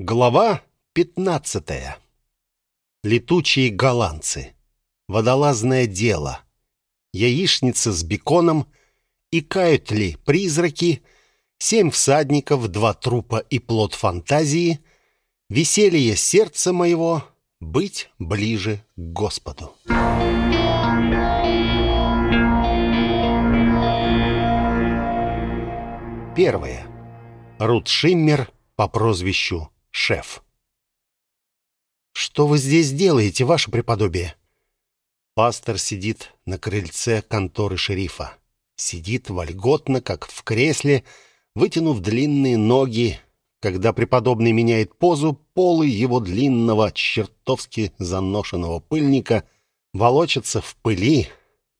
Глава пятнадцатая. Летучие голландцы. Водолазное дело. Яичница с беконом. И кают ли призраки. Семь всадников, два трупа и плод фантазии. Веселье сердца моего. Быть ближе к Господу. Первое. Рут Шиммер по прозвищу Шеф. «Что вы здесь делаете, ваше преподобие?» Пастор сидит на крыльце конторы шерифа. Сидит вольготно, как в кресле, вытянув длинные ноги. Когда преподобный меняет позу, полы его длинного, чертовски заношенного пыльника волочатся в пыли,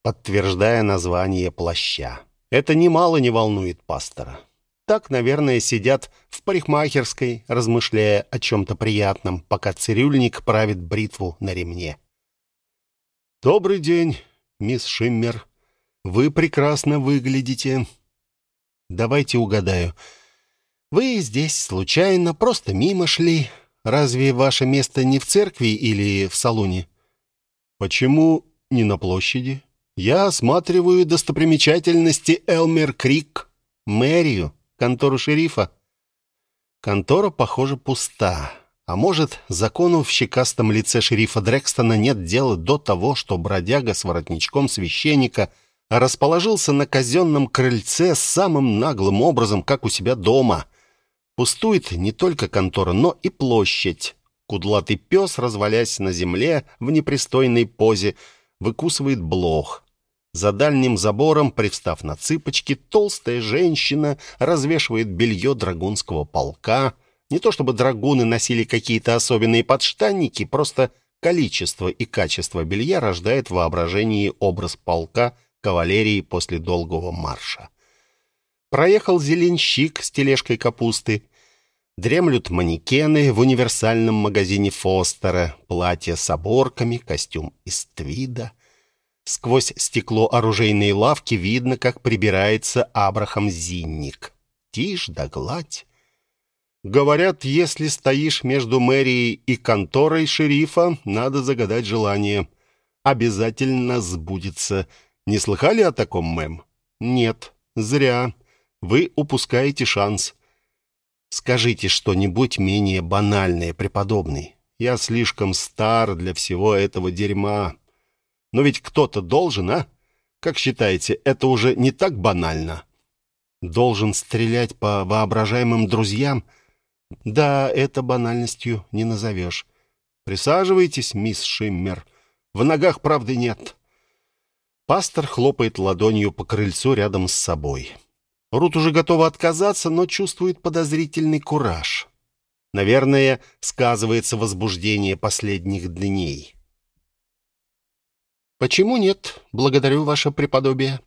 подтверждая название плаща. Это немало не волнует пастора. Так, наверное, сидят в парикмахерской, размышляя о чем-то приятном, пока цирюльник правит бритву на ремне. «Добрый день, мисс Шиммер. Вы прекрасно выглядите. Давайте угадаю. Вы здесь случайно, просто мимо шли. Разве ваше место не в церкви или в салоне?» «Почему не на площади? Я осматриваю достопримечательности Элмер Крик, мэрию» контору шерифа. Контора, похоже, пуста. А может, закону в щекастом лице шерифа Дрекстона нет дела до того, что бродяга с воротничком священника расположился на казенном крыльце самым наглым образом, как у себя дома. Пустует не только контора, но и площадь. Кудлатый пес, развалясь на земле в непристойной позе, выкусывает блох. За дальним забором, привстав на цыпочки, толстая женщина развешивает белье драгунского полка. Не то чтобы драгуны носили какие-то особенные подштанники, просто количество и качество белья рождает в воображении образ полка кавалерии после долгого марша. Проехал зеленщик с тележкой капусты. Дремлют манекены в универсальном магазине Фостера, платье с оборками, костюм из твида — Сквозь стекло оружейной лавки видно, как прибирается Абрахам Зинник. Тишь да гладь. Говорят, если стоишь между мэрией и конторой шерифа, надо загадать желание. Обязательно сбудется. Не слыхали о таком, мэм? Нет, зря. Вы упускаете шанс. Скажите что-нибудь менее банальное, преподобный. Я слишком стар для всего этого дерьма. Но ведь кто-то должен, а? Как считаете, это уже не так банально? Должен стрелять по воображаемым друзьям? Да, это банальностью не назовешь. Присаживайтесь, мисс Шиммер. В ногах правды нет. Пастор хлопает ладонью по крыльцу рядом с собой. Рут уже готова отказаться, но чувствует подозрительный кураж. Наверное, сказывается возбуждение последних дней. «Почему нет? Благодарю ваше преподобие».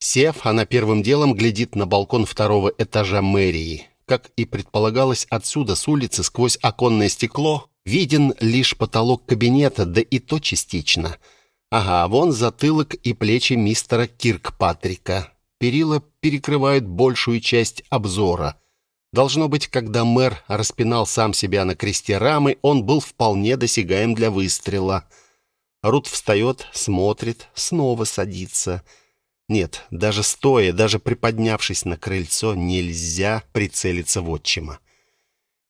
Сев, она первым делом глядит на балкон второго этажа мэрии. Как и предполагалось, отсюда, с улицы, сквозь оконное стекло, виден лишь потолок кабинета, да и то частично. Ага, вон затылок и плечи мистера Киркпатрика. Перила перекрывают большую часть обзора. Должно быть, когда мэр распинал сам себя на кресте рамы, он был вполне досягаем для выстрела — Рут встает, смотрит, снова садится. Нет, даже стоя, даже приподнявшись на крыльцо, нельзя прицелиться в отчима.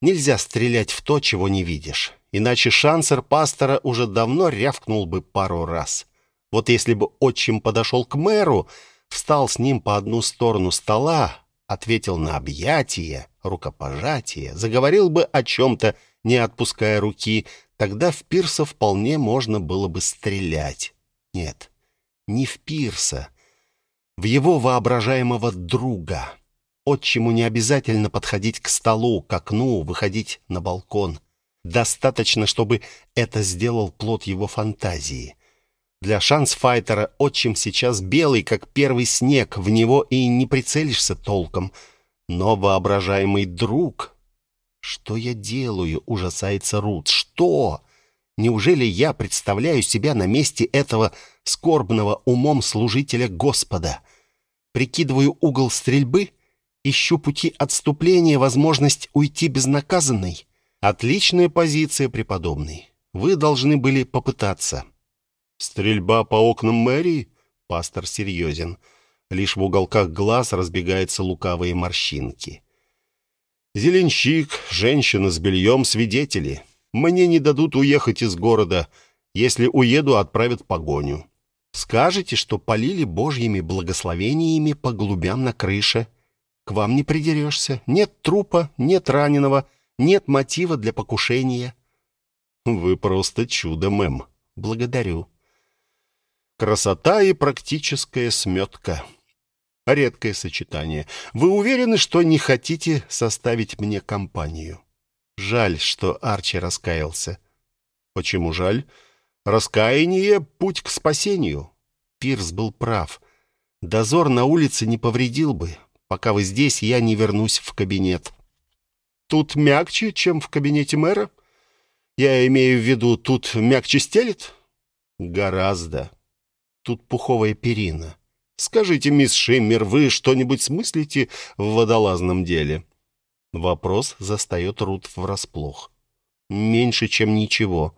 Нельзя стрелять в то, чего не видишь. Иначе шансер пастора уже давно рявкнул бы пару раз. Вот если бы отчим подошел к мэру, встал с ним по одну сторону стола, ответил на объятие, рукопожатие, заговорил бы о чем-то, не отпуская руки, Тогда в Пирса вполне можно было бы стрелять. Нет, не в Пирса, в его воображаемого друга. Отчиму не обязательно подходить к столу, к окну, выходить на балкон. Достаточно, чтобы это сделал плод его фантазии. Для шансфайтера отчим сейчас белый, как первый снег, в него и не прицелишься толком. Но воображаемый друг «Что я делаю?» — ужасается Рут. «Что? Неужели я представляю себя на месте этого скорбного умом служителя Господа? Прикидываю угол стрельбы? Ищу пути отступления, возможность уйти безнаказанной?» Отличная позиция, преподобный. Вы должны были попытаться. Стрельба по окнам мэрии? Пастор серьезен. Лишь в уголках глаз разбегаются лукавые морщинки. Зеленщик, женщина с бельем, свидетели. Мне не дадут уехать из города. Если уеду, отправят погоню. Скажете, что полили божьими благословениями по голубям на крыше. К вам не придерешься. Нет трупа, нет раненого, нет мотива для покушения. Вы просто чудо, мэм. Благодарю. Красота и практическая сметка. Редкое сочетание. Вы уверены, что не хотите составить мне компанию? Жаль, что Арчи раскаялся. Почему жаль? Раскаяние — путь к спасению. Пирс был прав. Дозор на улице не повредил бы. Пока вы здесь, я не вернусь в кабинет. Тут мягче, чем в кабинете мэра? Я имею в виду, тут мягче стелет? Гораздо. Тут пуховая перина. Скажите, мисс Шиммер, вы что-нибудь смыслите в водолазном деле? Вопрос застает Рут врасплох. Меньше, чем ничего.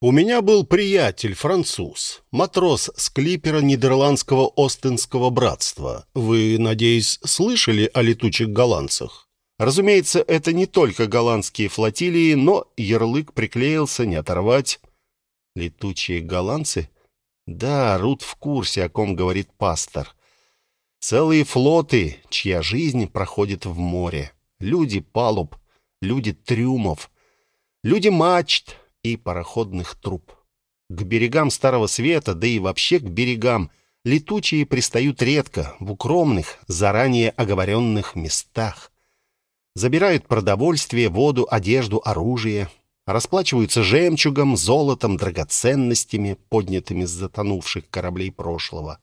У меня был приятель, француз, матрос с клипера Нидерландского Остинского братства. Вы, надеюсь, слышали о летучих голландцах? Разумеется, это не только голландские флотилии, но ярлык приклеился, не оторвать. Летучие голландцы? Да, Рут в курсе, о ком говорит пастор. Целые флоты, чья жизнь проходит в море. Люди палуб, люди трюмов, люди мачт и пароходных труб. К берегам Старого Света, да и вообще к берегам, летучие пристают редко, в укромных, заранее оговоренных местах. Забирают продовольствие, воду, одежду, оружие, расплачиваются жемчугом, золотом, драгоценностями, поднятыми с затонувших кораблей прошлого.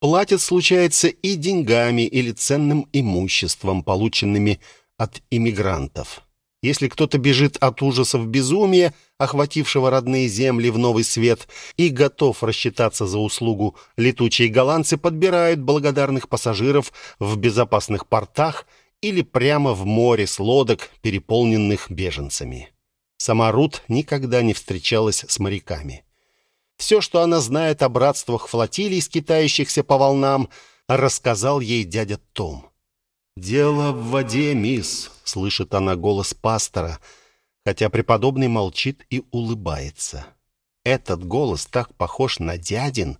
Платят, случается, и деньгами или ценным имуществом, полученными от иммигрантов. Если кто-то бежит от ужасов безумия, охватившего родные земли в новый свет, и готов рассчитаться за услугу, летучие голландцы подбирают благодарных пассажиров в безопасных портах или прямо в море с лодок, переполненных беженцами. Сама Рут никогда не встречалась с моряками. Все, что она знает о братствах флотилий, скитающихся по волнам, рассказал ей дядя Том. «Дело в воде, мисс», — слышит она голос пастора, хотя преподобный молчит и улыбается. Этот голос так похож на дядин,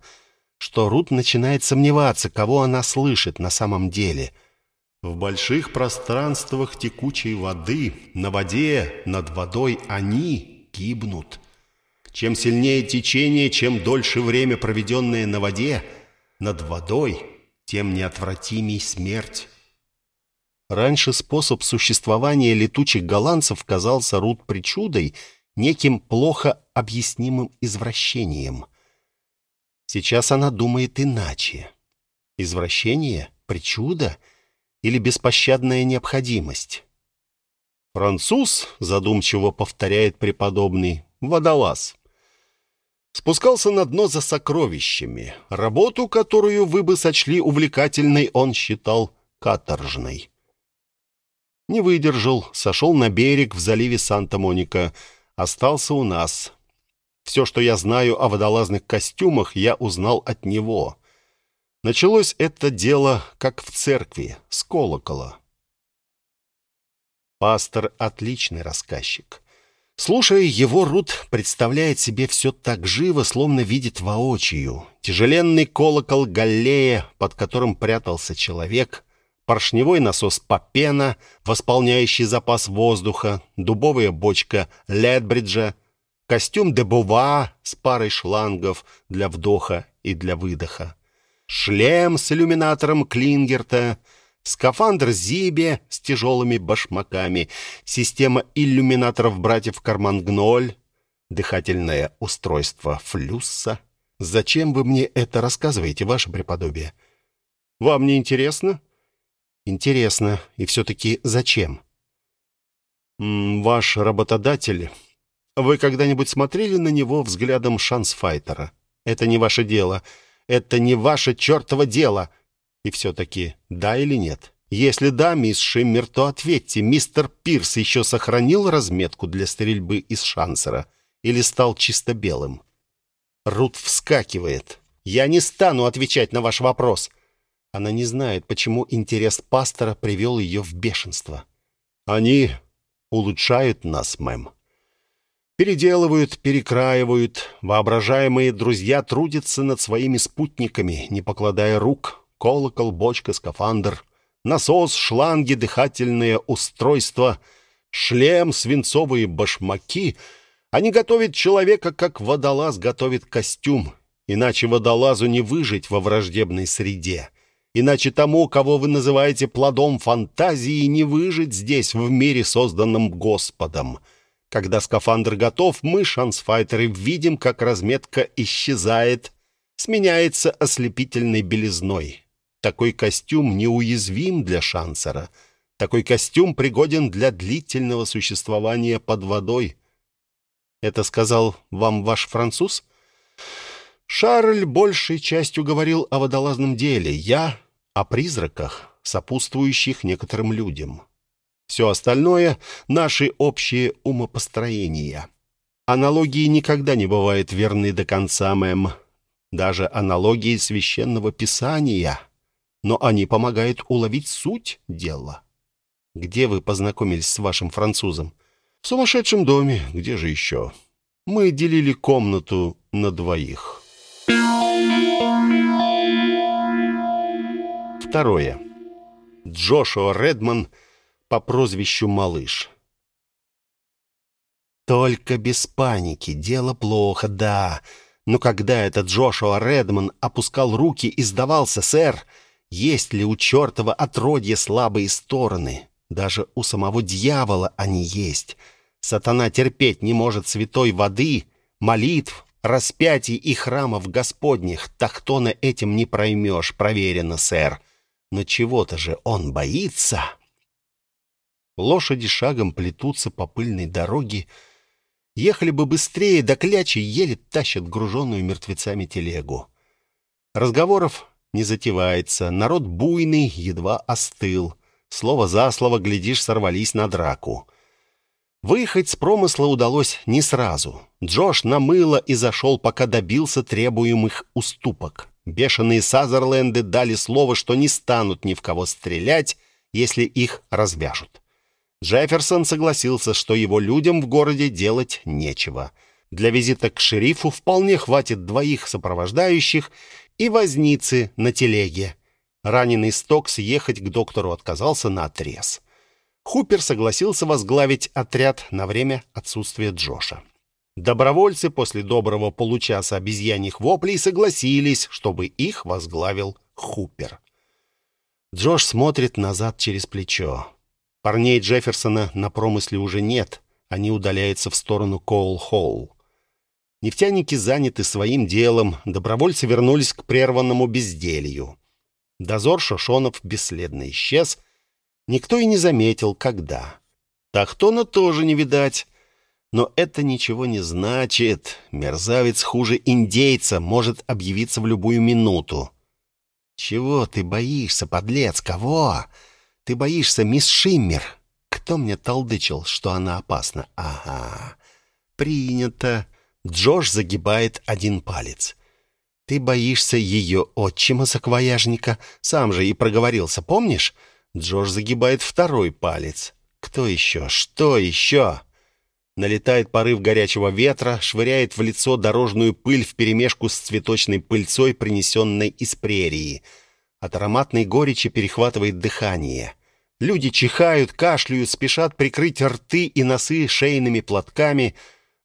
что Рут начинает сомневаться, кого она слышит на самом деле — в больших пространствах текучей воды, на воде, над водой они гибнут. Чем сильнее течение, чем дольше время, проведенное на воде, над водой, тем неотвратимей смерть. Раньше способ существования летучих голландцев казался Рут причудой, неким плохо объяснимым извращением. Сейчас она думает иначе. Извращение? Причуда? — или беспощадная необходимость. Француз, задумчиво повторяет преподобный, водолаз. Спускался на дно за сокровищами. Работу, которую вы бы сочли увлекательной, он считал каторжной. Не выдержал, сошел на берег в заливе Санта-Моника, остался у нас. Все, что я знаю о водолазных костюмах, я узнал от него. Началось это дело, как в церкви, с колокола. Пастор — отличный рассказчик. Слушая его, Рут представляет себе все так живо, словно видит воочию. Тяжеленный колокол Галлея, под которым прятался человек, поршневой насос Попена, восполняющий запас воздуха, дубовая бочка Ледбриджа, костюм Дебува с парой шлангов для вдоха и для выдоха шлем с иллюминатором Клингерта, скафандр Зибе с тяжелыми башмаками, система иллюминаторов братьев Кармангноль, дыхательное устройство Флюсса. Зачем вы мне это рассказываете, ваше преподобие? Вам не интересно? Интересно. И все-таки зачем? М -м, ваш работодатель... Вы когда-нибудь смотрели на него взглядом шансфайтера? Это не ваше дело. — это не ваше чертово дело. И все-таки да или нет? Если да, мисс Шиммер, то ответьте, мистер Пирс еще сохранил разметку для стрельбы из шансера или стал чисто белым? Рут вскакивает. Я не стану отвечать на ваш вопрос. Она не знает, почему интерес пастора привел ее в бешенство. Они улучшают нас, мэм. Переделывают, перекраивают. Воображаемые друзья трудятся над своими спутниками, не покладая рук. Колокол, бочка, скафандр, насос, шланги, дыхательные устройства, шлем, свинцовые башмаки. Они готовят человека, как водолаз готовит костюм. Иначе водолазу не выжить во враждебной среде. Иначе тому, кого вы называете плодом фантазии, не выжить здесь, в мире, созданном Господом. Когда скафандр готов, мы, шансфайтеры, видим, как разметка исчезает, сменяется ослепительной белизной. Такой костюм неуязвим для шансера. Такой костюм пригоден для длительного существования под водой. Это сказал вам ваш француз? Шарль большей частью говорил о водолазном деле, я о призраках, сопутствующих некоторым людям. Все остальное — наши общие умопостроения. Аналогии никогда не бывают верны до конца, мэм. Даже аналогии священного писания. Но они помогают уловить суть дела. Где вы познакомились с вашим французом? В сумасшедшем доме. Где же еще? Мы делили комнату на двоих. Второе. Джошуа Редман — по прозвищу Малыш. Только без паники, дело плохо, да. Но когда этот Джошуа Редман опускал руки и сдавался, сэр, есть ли у чертова отродья слабые стороны? Даже у самого дьявола они есть. Сатана терпеть не может святой воды, молитв, распятий и храмов Господних. Так то на этим не проймешь, проверено, сэр. Но чего-то же он боится. Лошади шагом плетутся по пыльной дороге. Ехали бы быстрее, да клячи еле тащат груженную мертвецами телегу. Разговоров не затевается. Народ буйный, едва остыл. Слово за слово, глядишь, сорвались на драку. Выехать с промысла удалось не сразу. Джош намыло и зашел, пока добился требуемых уступок. Бешеные Сазерленды дали слово, что не станут ни в кого стрелять, если их развяжут. Джефферсон согласился, что его людям в городе делать нечего. Для визита к шерифу вполне хватит двоих сопровождающих и возницы на телеге. Раненый Стокс ехать к доктору отказался на отрез. Хупер согласился возглавить отряд на время отсутствия Джоша. Добровольцы после доброго получаса обезьяньих воплей согласились, чтобы их возглавил Хупер. Джош смотрит назад через плечо. Парней Джефферсона на промысле уже нет. Они удаляются в сторону Коул-Холл. Нефтяники заняты своим делом, добровольцы вернулись к прерванному безделью. Дозор Шошонов бесследно исчез. Никто и не заметил, когда. Тахтона тоже не видать. Но это ничего не значит. Мерзавец хуже индейца может объявиться в любую минуту. «Чего ты боишься, подлец? Кого?» Ты боишься, мисс Шиммер? Кто мне толдычил, что она опасна? Ага. Принято. Джош загибает один палец. Ты боишься ее отчима-саквояжника? Сам же и проговорился, помнишь? Джош загибает второй палец. Кто еще? Что еще? Налетает порыв горячего ветра, швыряет в лицо дорожную пыль вперемешку с цветочной пыльцой, принесенной из прерии. От ароматной горечи перехватывает дыхание. Люди чихают, кашляют, спешат прикрыть рты и носы шейными платками.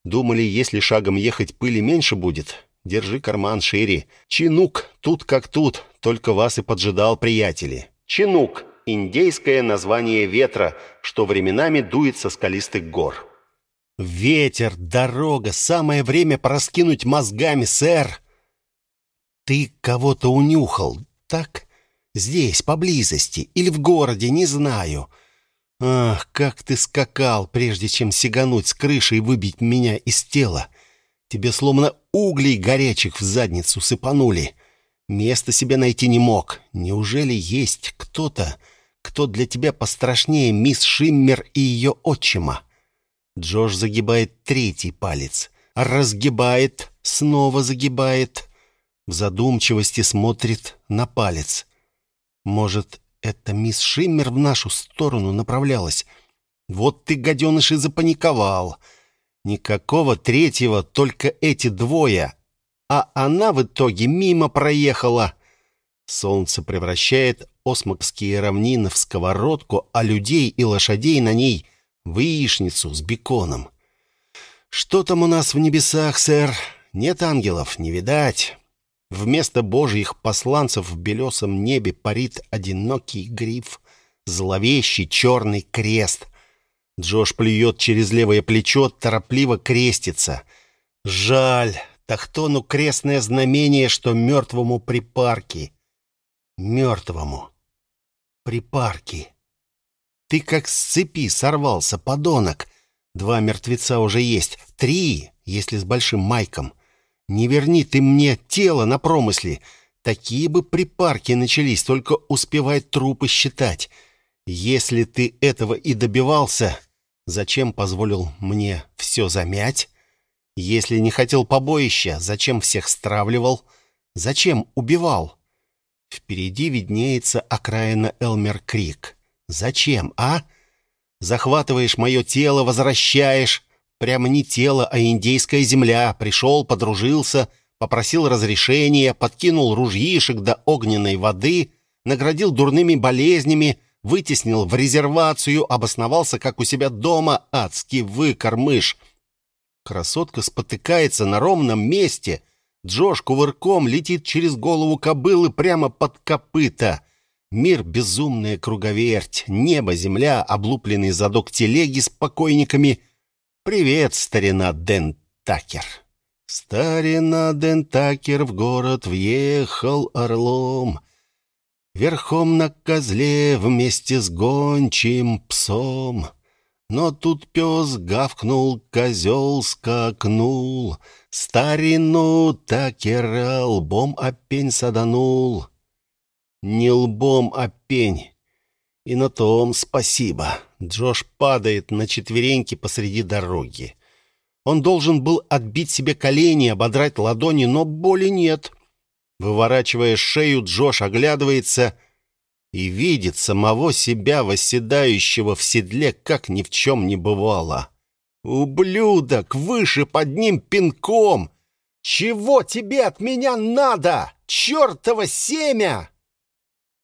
Думали, если шагом ехать, пыли меньше будет. Держи карман шире. Чинук, тут как тут, только вас и поджидал, приятели. Чинук — индейское название ветра, что временами дует со скалистых гор. «Ветер, дорога, самое время пораскинуть мозгами, сэр!» «Ты кого-то унюхал, так?» Здесь, поблизости, или в городе, не знаю. Ах, как ты скакал, прежде чем сигануть с крыши и выбить меня из тела. Тебе словно углей горячих в задницу сыпанули. Места себе найти не мог. Неужели есть кто-то, кто для тебя пострашнее мисс Шиммер и ее отчима. Джош загибает третий палец, разгибает, снова загибает. В задумчивости смотрит на палец. Может, это мисс Шиммер в нашу сторону направлялась? Вот ты, гаденыш, и запаниковал. Никакого третьего, только эти двое. А она в итоге мимо проехала. Солнце превращает осмокские равнины в сковородку, а людей и лошадей на ней в яичницу с беконом. Что там у нас в небесах, сэр? Нет ангелов, не видать. Вместо божьих посланцев в белесом небе парит одинокий гриф, зловещий черный крест. Джош плюет через левое плечо, торопливо крестится. Жаль, Тахтону крестное знамение, что мертвому припарки. Мертвому припарки. Ты как с цепи сорвался, подонок. Два мертвеца уже есть. Три, если с большим майком. Не верни ты мне тело на промысле. Такие бы припарки начались, только успевай трупы считать. Если ты этого и добивался, зачем позволил мне все замять? Если не хотел побоища, зачем всех стравливал? Зачем убивал? Впереди виднеется окраина Элмер-Крик. Зачем, а? Захватываешь мое тело, возвращаешь. Прямо не тело, а индейская земля. Пришел, подружился, попросил разрешения, подкинул ружьишек до огненной воды, наградил дурными болезнями, вытеснил в резервацию, обосновался, как у себя дома, адский выкормыш. Красотка спотыкается на ровном месте. Джош кувырком летит через голову кобылы прямо под копыта. Мир — безумная круговерть, небо, земля, облупленный задок телеги с покойниками. Привет, старина Ден Такер. Старина Ден Такер в город въехал орлом. Верхом на козле вместе с гончим псом. Но тут пес гавкнул, козел скакнул. Старину Такера лбом опень саданул. Не лбом, а пень. И на том спасибо. Джош падает на четвереньки посреди дороги. Он должен был отбить себе колени, ободрать ладони, но боли нет. Выворачивая шею, Джош оглядывается и видит самого себя, восседающего в седле, как ни в чем не бывало. «Ублюдок! Выше под ним пинком! Чего тебе от меня надо? Чертово семя!»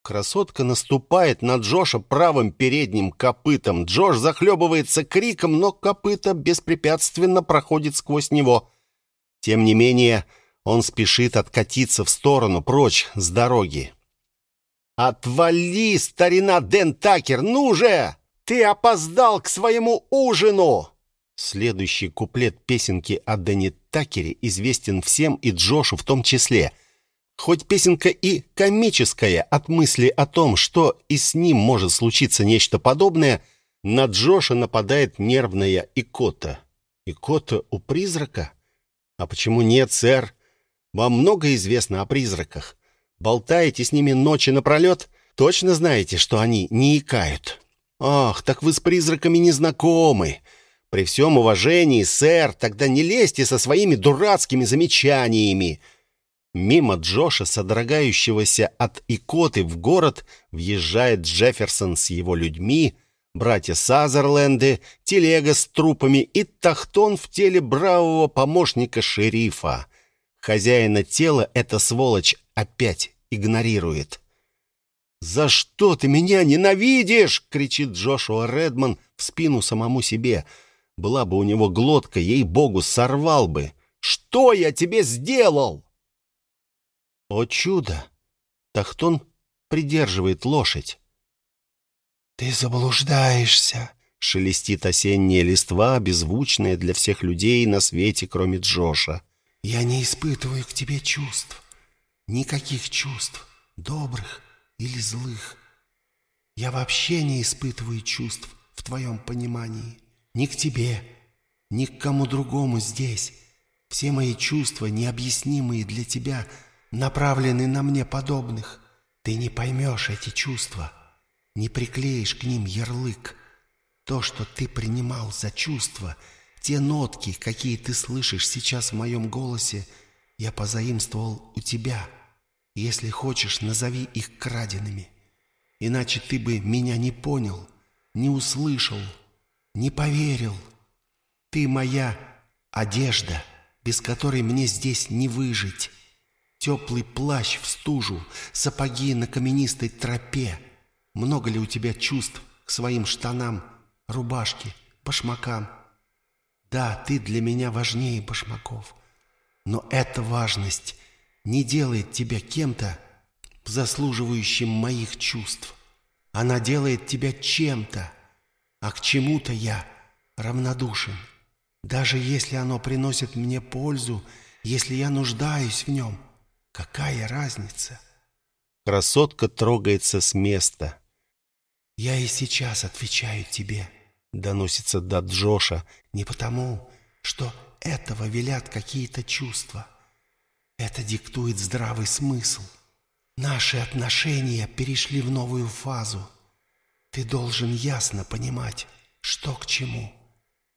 Красотка наступает на Джоша правым передним копытом. Джош захлебывается криком, но копыта беспрепятственно проходит сквозь него. Тем не менее, он спешит откатиться в сторону, прочь с дороги. «Отвали, старина Ден Такер, ну же! Ты опоздал к своему ужину!» Следующий куплет песенки о Дэне Такере известен всем и Джошу в том числе – Хоть песенка и комическая от мысли о том, что и с ним может случиться нечто подобное, на Джоша нападает нервная икота. Икота у призрака? А почему нет, сэр? Вам много известно о призраках. Болтаете с ними ночи напролет, точно знаете, что они не икают. Ах, так вы с призраками не знакомы. При всем уважении, сэр, тогда не лезьте со своими дурацкими замечаниями. Мимо Джоша, содрогающегося от икоты в город, въезжает Джефферсон с его людьми, братья Сазерленды, телега с трупами и тахтон в теле бравого помощника шерифа. Хозяина тела эта сволочь опять игнорирует. «За что ты меня ненавидишь?» — кричит Джошуа Редман в спину самому себе. Была бы у него глотка, ей-богу, сорвал бы. «Что я тебе сделал?» О чудо! Тахтон придерживает лошадь. «Ты заблуждаешься!» — шелестит осенняя листва, беззвучная для всех людей на свете, кроме Джоша. «Я не испытываю к тебе чувств. Никаких чувств, добрых или злых. Я вообще не испытываю чувств в твоем понимании. Ни к тебе, ни к кому другому здесь. Все мои чувства, необъяснимые для тебя — направлены на мне подобных. Ты не поймешь эти чувства. не приклеишь к ним ярлык. То, что ты принимал за чувства, те нотки, какие ты слышишь сейчас в моем голосе, я позаимствовал у тебя. Если хочешь, назови их краденными. Иначе ты бы меня не понял, не услышал, не поверил. Ты моя одежда, без которой мне здесь не выжить. Теплый плащ в стужу, сапоги на каменистой тропе. Много ли у тебя чувств к своим штанам, рубашке, башмакам? Да, ты для меня важнее башмаков. Но эта важность не делает тебя кем-то, заслуживающим моих чувств. Она делает тебя чем-то, а к чему-то я равнодушен. Даже если оно приносит мне пользу, если я нуждаюсь в нем, какая разница? Красотка трогается с места. «Я и сейчас отвечаю тебе», — доносится до Джоша. «Не потому, что этого велят какие-то чувства. Это диктует здравый смысл. Наши отношения перешли в новую фазу. Ты должен ясно понимать, что к чему.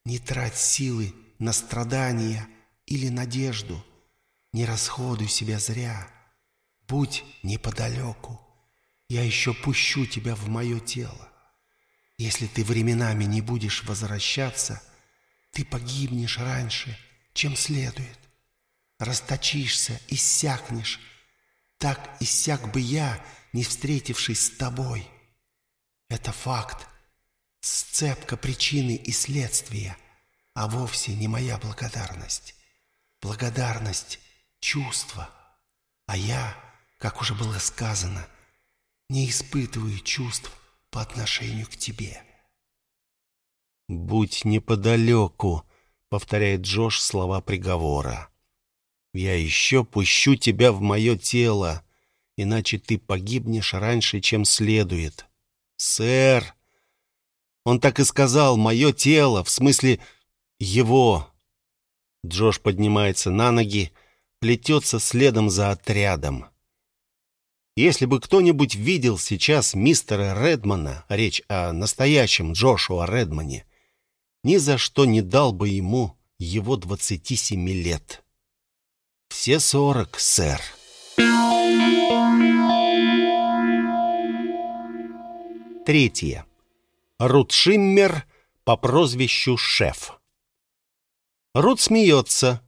Не трать силы на страдания или надежду. Не расходуй себя зря. Будь неподалеку. Я еще пущу тебя в мое тело. Если ты временами не будешь возвращаться, ты погибнешь раньше, чем следует. Расточишься, иссякнешь. Так иссяк бы я, не встретившись с тобой. Это факт, сцепка причины и следствия, а вовсе не моя благодарность. Благодарность — чувство, а я, как уже было сказано, не испытываю чувств по отношению к тебе. «Будь неподалеку», — повторяет Джош слова приговора. «Я еще пущу тебя в мое тело, иначе ты погибнешь раньше, чем следует». «Сэр!» Он так и сказал «мое тело», в смысле «его». Джош поднимается на ноги, плетется следом за отрядом. Если бы кто-нибудь видел сейчас мистера Редмана, речь о настоящем Джошуа Редмане, ни за что не дал бы ему его двадцати семи лет. Все сорок, сэр. Третье. Рут Шиммер по прозвищу Шеф. Рут смеется,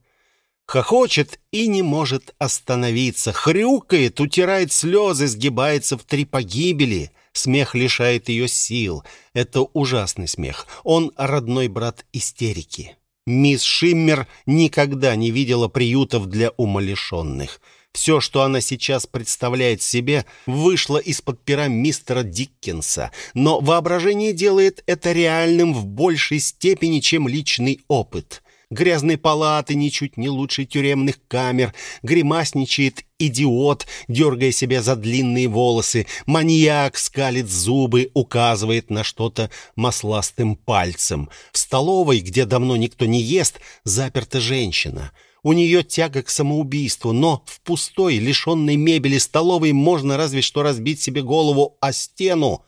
хохочет и не может остановиться, хрюкает, утирает слезы, сгибается в три погибели. Смех лишает ее сил. Это ужасный смех. Он родной брат истерики. Мисс Шиммер никогда не видела приютов для умалишенных. Все, что она сейчас представляет себе, вышло из-под пера мистера Диккенса, но воображение делает это реальным в большей степени, чем личный опыт. Грязные палаты ничуть не лучше тюремных камер, гримасничает идиот, дергая себя за длинные волосы, маньяк скалит зубы, указывает на что-то масластым пальцем. В столовой, где давно никто не ест, заперта женщина — у нее тяга к самоубийству, но в пустой, лишенной мебели столовой можно разве что разбить себе голову о стену.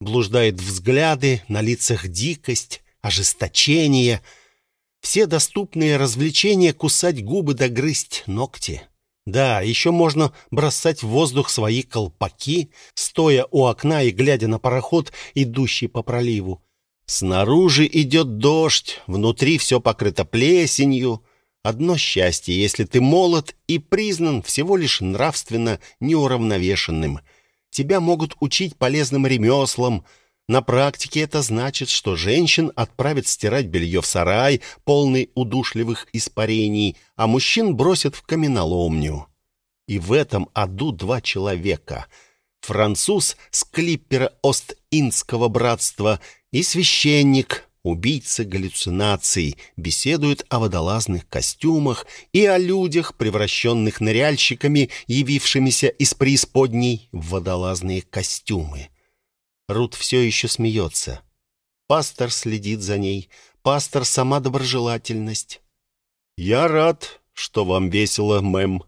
Блуждают взгляды, на лицах дикость, ожесточение. Все доступные развлечения — кусать губы да грызть ногти. Да, еще можно бросать в воздух свои колпаки, стоя у окна и глядя на пароход, идущий по проливу. Снаружи идет дождь, внутри все покрыто плесенью — Одно счастье, если ты молод и признан всего лишь нравственно неуравновешенным. Тебя могут учить полезным ремеслам. На практике это значит, что женщин отправят стирать белье в сарай, полный удушливых испарений, а мужчин бросят в каменоломню. И в этом аду два человека. Француз с клиппера Ост-Индского братства и священник, убийцы галлюцинаций, беседуют о водолазных костюмах и о людях, превращенных ныряльщиками, явившимися из преисподней в водолазные костюмы. Рут все еще смеется. Пастор следит за ней. Пастор — сама доброжелательность. «Я рад, что вам весело, мэм».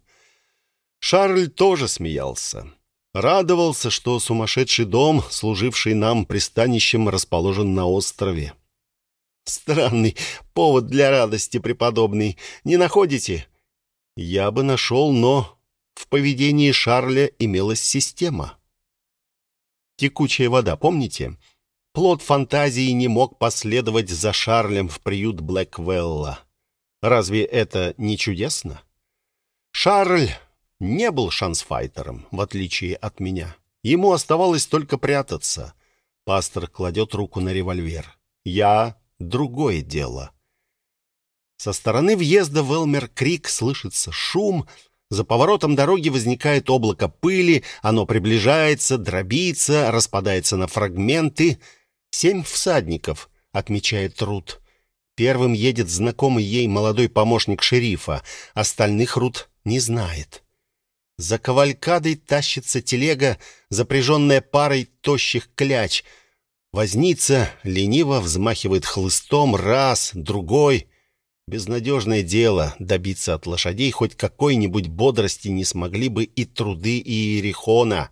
Шарль тоже смеялся. Радовался, что сумасшедший дом, служивший нам пристанищем, расположен на острове. Странный повод для радости, преподобный. Не находите? Я бы нашел, но в поведении Шарля имелась система. Текучая вода, помните? Плод фантазии не мог последовать за Шарлем в приют Блэквелла. Разве это не чудесно? Шарль не был шансфайтером, в отличие от меня. Ему оставалось только прятаться. Пастор кладет руку на револьвер. Я — другое дело. Со стороны въезда в Элмер-Крик слышится шум. За поворотом дороги возникает облако пыли. Оно приближается, дробится, распадается на фрагменты. «Семь всадников», — отмечает Рут. Первым едет знакомый ей молодой помощник шерифа. Остальных Рут не знает. За кавалькадой тащится телега, запряженная парой тощих кляч. Возница лениво взмахивает хлыстом раз, другой. Безнадежное дело добиться от лошадей хоть какой-нибудь бодрости не смогли бы и труды Иерихона.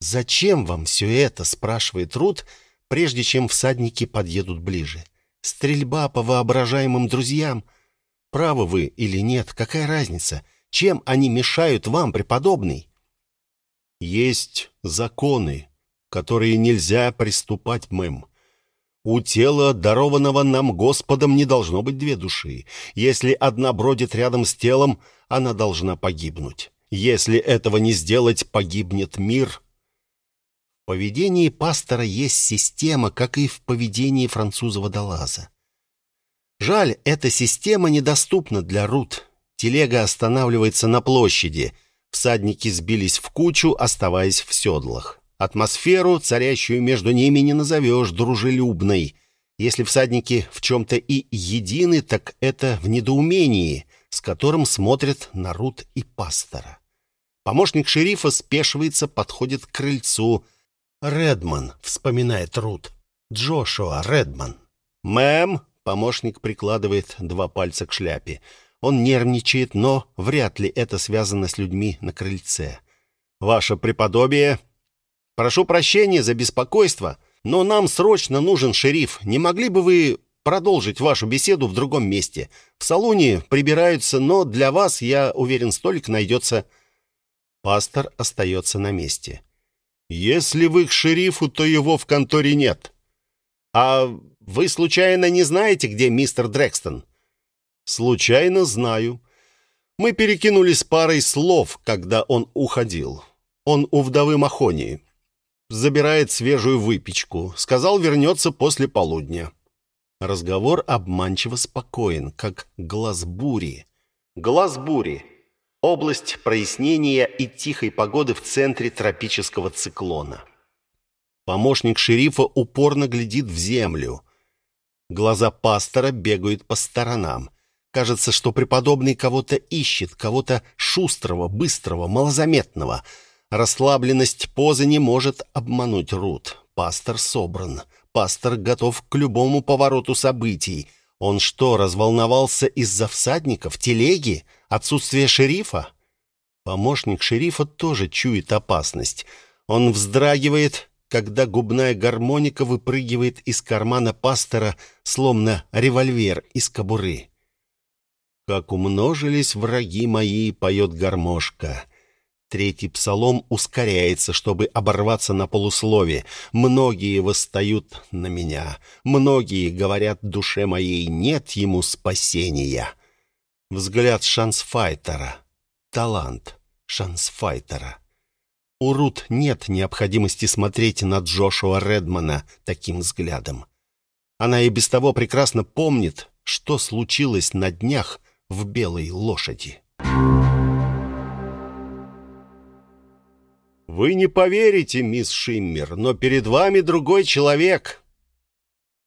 «Зачем вам все это?» — спрашивает Рут, прежде чем всадники подъедут ближе. «Стрельба по воображаемым друзьям? Правы вы или нет, какая разница?» Чем они мешают вам, преподобный? Есть законы, которые нельзя приступать, мэм. У тела, дарованного нам Господом, не должно быть две души. Если одна бродит рядом с телом, она должна погибнуть. Если этого не сделать, погибнет мир. В поведении пастора есть система, как и в поведении француза-водолаза. Жаль, эта система недоступна для Рут. Телега останавливается на площади. Всадники сбились в кучу, оставаясь в седлах. Атмосферу, царящую между ними, не назовешь дружелюбной. Если всадники в чем-то и едины, так это в недоумении, с которым смотрят на Рут и пастора. Помощник шерифа спешивается, подходит к крыльцу. «Редман», — вспоминает Рут. «Джошуа Редман». «Мэм», — помощник прикладывает два пальца к шляпе, — он нервничает, но вряд ли это связано с людьми на крыльце. «Ваше преподобие, прошу прощения за беспокойство, но нам срочно нужен шериф. Не могли бы вы продолжить вашу беседу в другом месте? В салоне прибираются, но для вас, я уверен, столик найдется». Пастор остается на месте. «Если вы к шерифу, то его в конторе нет». «А вы случайно не знаете, где мистер Дрекстон?» Случайно знаю. Мы перекинулись парой слов, когда он уходил. Он у вдовы Махонии. Забирает свежую выпечку. Сказал, вернется после полудня. Разговор обманчиво спокоен, как глаз бури. Глаз бури. Область прояснения и тихой погоды в центре тропического циклона. Помощник шерифа упорно глядит в землю. Глаза пастора бегают по сторонам. Кажется, что преподобный кого-то ищет, кого-то шустрого, быстрого, малозаметного. Расслабленность позы не может обмануть Рут. Пастор собран. Пастор готов к любому повороту событий. Он что, разволновался из-за всадников, телеги, отсутствия шерифа? Помощник шерифа тоже чует опасность. Он вздрагивает, когда губная гармоника выпрыгивает из кармана пастора, словно револьвер из кобуры. «Как умножились враги мои», — поет гармошка. Третий псалом ускоряется, чтобы оборваться на полуслове. Многие восстают на меня. Многие говорят душе моей, нет ему спасения. Взгляд шансфайтера. Талант шансфайтера. У Рут нет необходимости смотреть на Джошуа Редмана таким взглядом. Она и без того прекрасно помнит, что случилось на днях в белой лошади. «Вы не поверите, мисс Шиммер, но перед вами другой человек».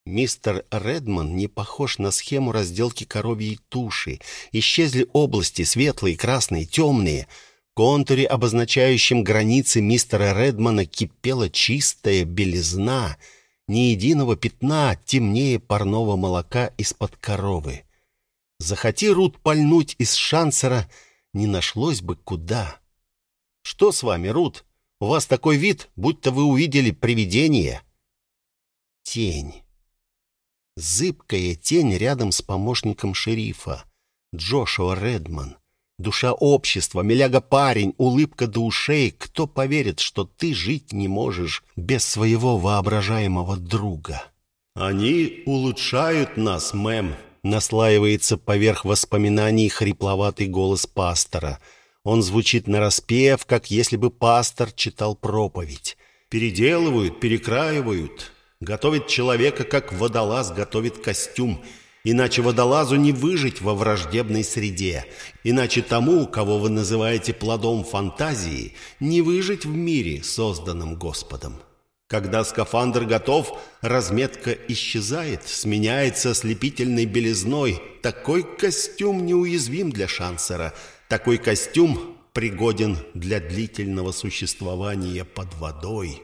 Мистер Редман не похож на схему разделки коровьей туши. Исчезли области, светлые, красные, темные. В контуре, обозначающем границы мистера Редмана, кипела чистая белизна. Ни единого пятна темнее парного молока из-под коровы. Захоти Рут пальнуть из шансера, не нашлось бы куда. «Что с вами, Рут? У вас такой вид, будто вы увидели привидение». Тень. Зыбкая тень рядом с помощником шерифа. Джошуа Редман. Душа общества, миляга-парень, улыбка до ушей. Кто поверит, что ты жить не можешь без своего воображаемого друга? «Они улучшают нас, мэм», — наслаивается поверх воспоминаний хрипловатый голос пастора. Он звучит нараспев, как если бы пастор читал проповедь. «Переделывают, перекраивают, готовят человека, как водолаз готовит костюм». Иначе водолазу не выжить во враждебной среде. Иначе тому, кого вы называете плодом фантазии, не выжить в мире, созданном Господом. Когда скафандр готов, разметка исчезает, сменяется ослепительной белизной. Такой костюм неуязвим для шансера. Такой костюм пригоден для длительного существования под водой.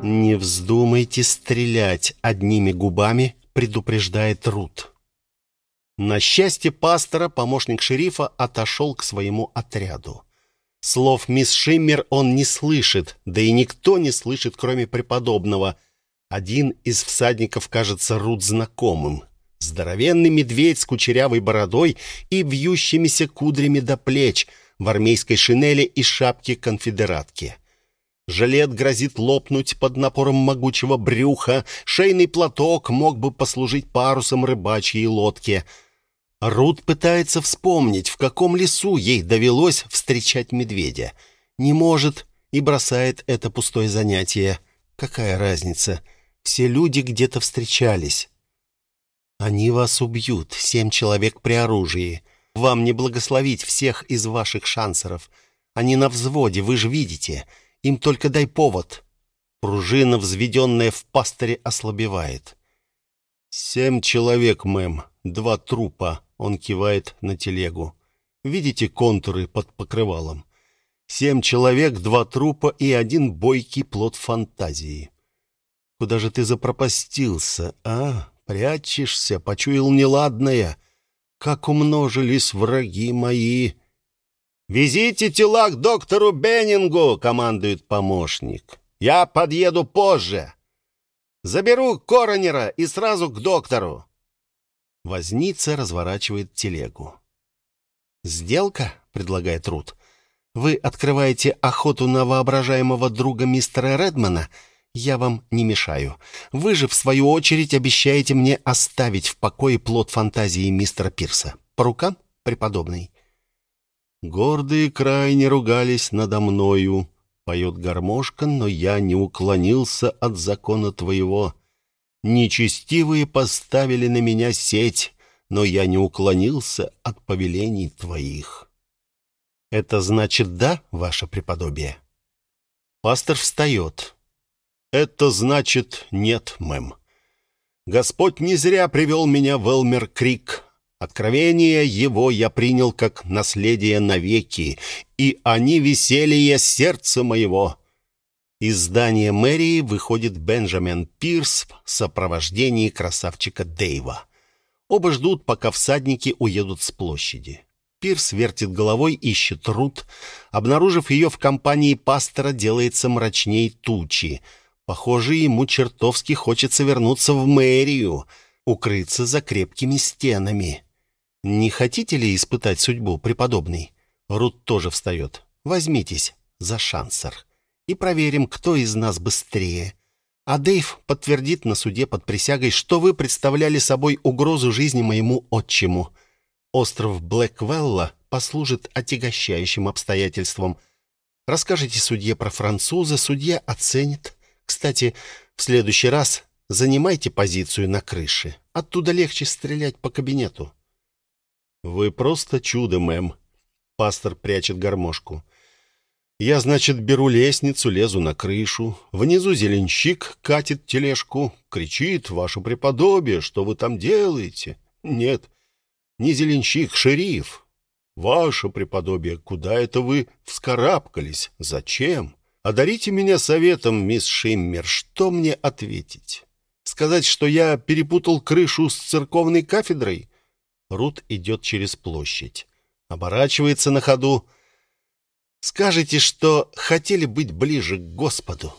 «Не вздумайте стрелять одними губами», — предупреждает Рут. На счастье пастора помощник шерифа отошел к своему отряду. Слов мисс Шиммер он не слышит, да и никто не слышит, кроме преподобного. Один из всадников кажется Рут знакомым. Здоровенный медведь с кучерявой бородой и вьющимися кудрями до плеч, в армейской шинели и шапке конфедератки. Жилет грозит лопнуть под напором могучего брюха, шейный платок мог бы послужить парусом рыбачьей лодки — Рут пытается вспомнить, в каком лесу ей довелось встречать медведя. Не может и бросает это пустое занятие. Какая разница? Все люди где-то встречались. Они вас убьют, семь человек при оружии. Вам не благословить всех из ваших шансеров. Они на взводе, вы же видите. Им только дай повод. Пружина, взведенная в пастыре, ослабевает. «Семь человек, мэм, два трупа», он кивает на телегу. Видите контуры под покрывалом? Семь человек, два трупа и один бойкий плод фантазии. Куда же ты запропастился, а? Прячешься, почуял неладное. Как умножились враги мои. «Везите тела к доктору Беннингу!» — командует помощник. «Я подъеду позже. Заберу коронера и сразу к доктору. Возница разворачивает телегу. «Сделка?» — предлагает Рут. «Вы открываете охоту на воображаемого друга мистера Редмана? Я вам не мешаю. Вы же, в свою очередь, обещаете мне оставить в покое плод фантазии мистера Пирса. По рукам, преподобный?» «Гордые крайне ругались надо мною», — поет гармошка, «но я не уклонился от закона твоего». Нечестивые поставили на меня сеть, но я не уклонился от повелений твоих. Это значит да, ваше преподобие? Пастор встает. Это значит нет, мэм. Господь не зря привел меня в Элмер-Крик. Откровение его я принял как наследие навеки, и они веселье сердца моего. Из здания мэрии выходит Бенджамин Пирс в сопровождении красавчика Дэйва. Оба ждут, пока всадники уедут с площади. Пирс вертит головой, ищет Рут. Обнаружив ее в компании пастора, делается мрачней тучи. Похоже, ему чертовски хочется вернуться в мэрию, укрыться за крепкими стенами. «Не хотите ли испытать судьбу, преподобный?» Рут тоже встает. «Возьмитесь за шансер» и проверим, кто из нас быстрее. А Дэйв подтвердит на суде под присягой, что вы представляли собой угрозу жизни моему отчиму. Остров Блэквелла послужит отягощающим обстоятельством. Расскажите судье про француза, судья оценит. Кстати, в следующий раз занимайте позицию на крыше. Оттуда легче стрелять по кабинету. Вы просто чудо, мэм. Пастор прячет гармошку. Я, значит, беру лестницу, лезу на крышу. Внизу зеленщик катит тележку, кричит, «Ваше преподобие, что вы там делаете?» Нет, не зеленщик, шериф. «Ваше преподобие, куда это вы вскарабкались? Зачем? Одарите меня советом, мисс Шиммер, что мне ответить? Сказать, что я перепутал крышу с церковной кафедрой?» Рут идет через площадь, оборачивается на ходу, Скажите, что хотели быть ближе к Господу.